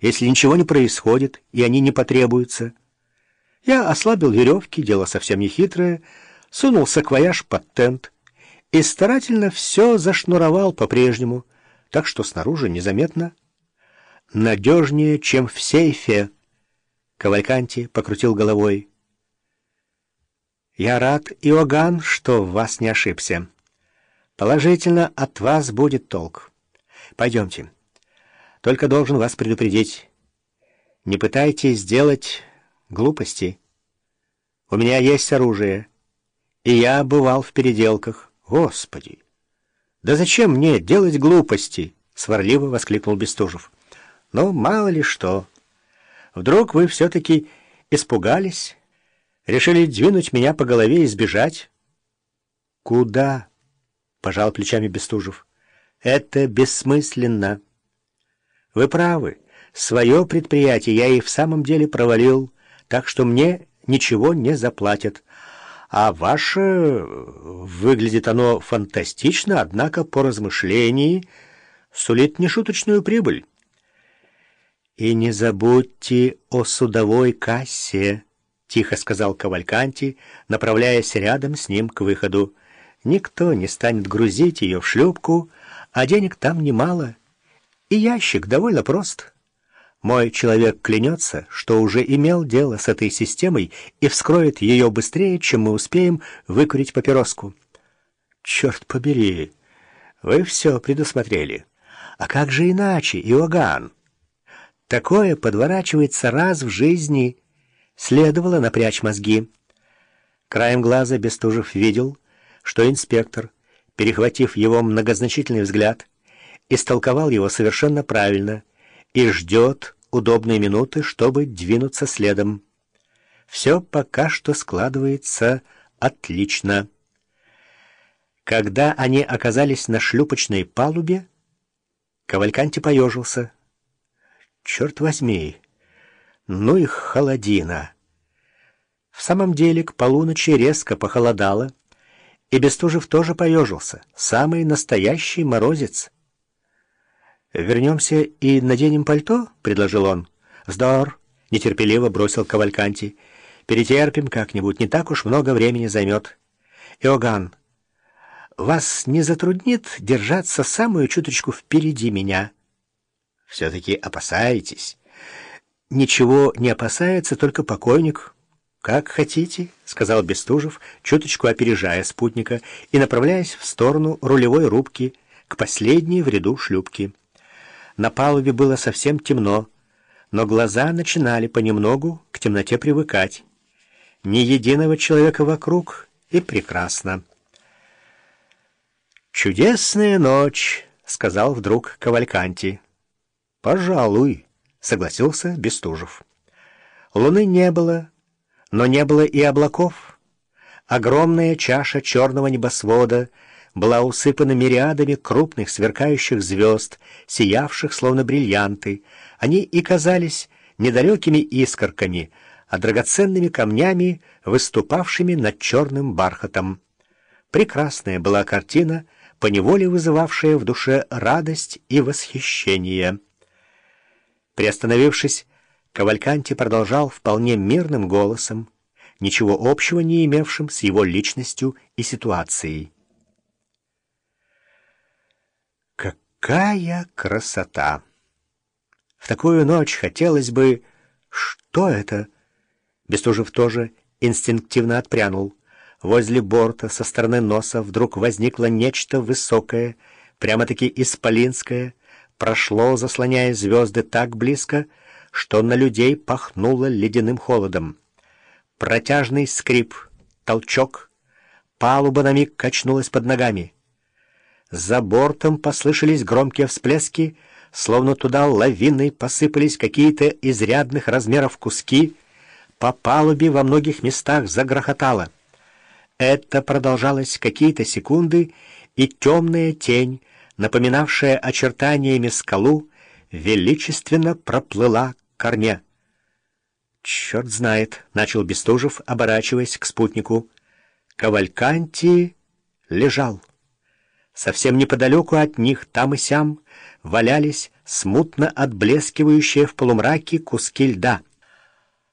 если ничего не происходит, и они не потребуются. Я ослабил веревки, дело совсем не хитрое, сунул саквояж под тент и старательно все зашнуровал по-прежнему, так что снаружи незаметно. Надежнее, чем в сейфе. Кавальканти покрутил головой. «Я рад, Иоганн, что в вас не ошибся. Положительно от вас будет толк. Пойдемте». Только должен вас предупредить. Не пытайтесь сделать глупости. У меня есть оружие, и я бывал в переделках. Господи! Да зачем мне делать глупости? Сварливо воскликнул Бестужев. Ну, мало ли что. Вдруг вы все-таки испугались, решили двинуть меня по голове и сбежать? Куда? Пожал плечами Бестужев. Это бессмысленно. Вы правы. Свое предприятие я и в самом деле провалил, так что мне ничего не заплатят. А ваше... Выглядит оно фантастично, однако по размышлении сулит нешуточную прибыль. «И не забудьте о судовой кассе», — тихо сказал Кавальканти, направляясь рядом с ним к выходу. «Никто не станет грузить ее в шлюпку, а денег там немало». И ящик довольно прост. Мой человек клянется, что уже имел дело с этой системой и вскроет ее быстрее, чем мы успеем выкурить папироску. Черт побери, вы все предусмотрели. А как же иначе, Иоганн? Такое подворачивается раз в жизни. Следовало напрячь мозги. Краем глаза Бестужев видел, что инспектор, перехватив его многозначительный взгляд, истолковал его совершенно правильно и ждет удобной минуты, чтобы двинуться следом. Все пока что складывается отлично. Когда они оказались на шлюпочной палубе, Кавальканти поежился. «Черт возьми! Ну и холодина!» В самом деле к полуночи резко похолодало, и Бестужев тоже поежился. Самый настоящий морозец — «Вернемся и наденем пальто?» — предложил он. «Вздор!» — нетерпеливо бросил Кавальканти. «Перетерпим как-нибудь, не так уж много времени займет». «Иоганн, вас не затруднит держаться самую чуточку впереди меня?» «Все-таки опасаетесь?» «Ничего не опасается, только покойник». «Как хотите», — сказал Бестужев, чуточку опережая спутника и направляясь в сторону рулевой рубки, к последней в ряду шлюпки. На палубе было совсем темно, но глаза начинали понемногу к темноте привыкать. Ни единого человека вокруг, и прекрасно. «Чудесная ночь», — сказал вдруг Кавальканти. «Пожалуй», — согласился Бестужев. Луны не было, но не было и облаков. Огромная чаша черного небосвода — была усыпана мириадами крупных сверкающих звезд, сиявших словно бриллианты. Они и казались недалекими искорками, а драгоценными камнями, выступавшими над черным бархатом. Прекрасная была картина, поневоле вызывавшая в душе радость и восхищение. Приостановившись, Кавальканти продолжал вполне мирным голосом, ничего общего не имевшим с его личностью и ситуацией. Какая красота! В такую ночь хотелось бы... Что это? Бестужев тоже инстинктивно отпрянул. Возле борта со стороны носа вдруг возникло нечто высокое, прямо-таки исполинское, прошло, заслоняя звезды так близко, что на людей пахнуло ледяным холодом. Протяжный скрип, толчок, палуба на миг качнулась под ногами — за бортом послышались громкие всплески, словно туда лавиной посыпались какие-то изрядных размеров куски. По палубе во многих местах загрохотало. Это продолжалось какие-то секунды, и темная тень, напоминавшая очертаниями скалу, величественно проплыла к корме. «Черт знает», — начал Бестужев, оборачиваясь к спутнику. Кавальканти лежал. Совсем неподалеку от них, там и сям, валялись смутно отблескивающие в полумраке куски льда —